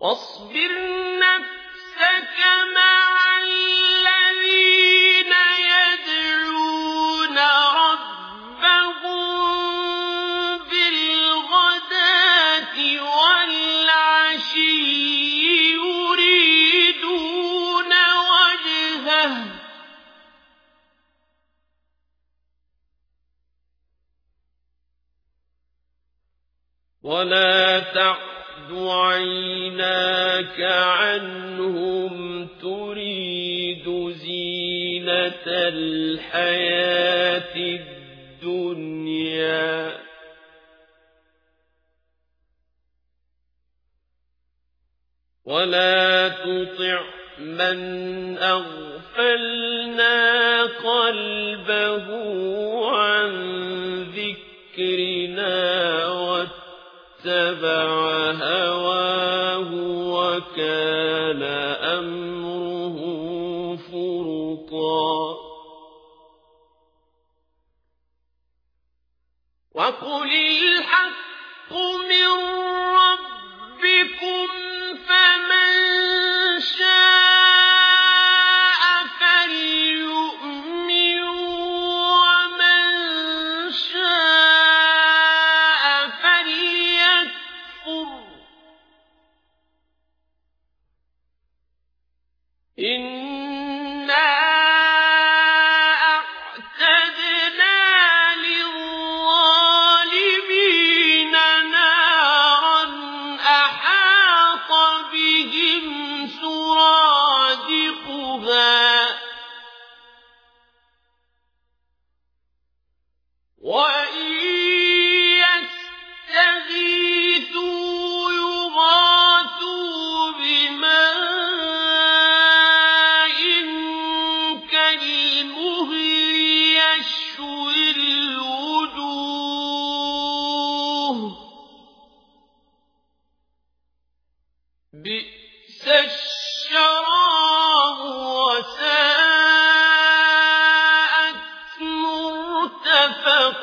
واصبر نفسك مع الذين يدعون ربهم بالغداة والعشي يريدون وجهه. ولا تعلم عيناك عنهم تريد زينة الحياة الدنيا. ولا تطع من أغفلنا قلبه عن ذكرنا واتبع هواه وكان أمره فرطا. وقل الحق من ربكم فمن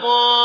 مرتفقا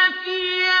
ثيابا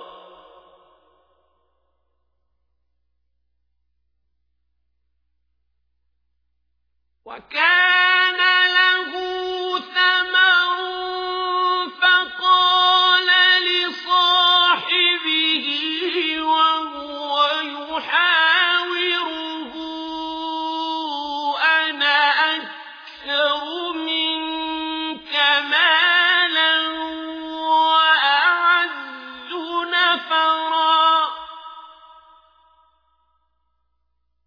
وكان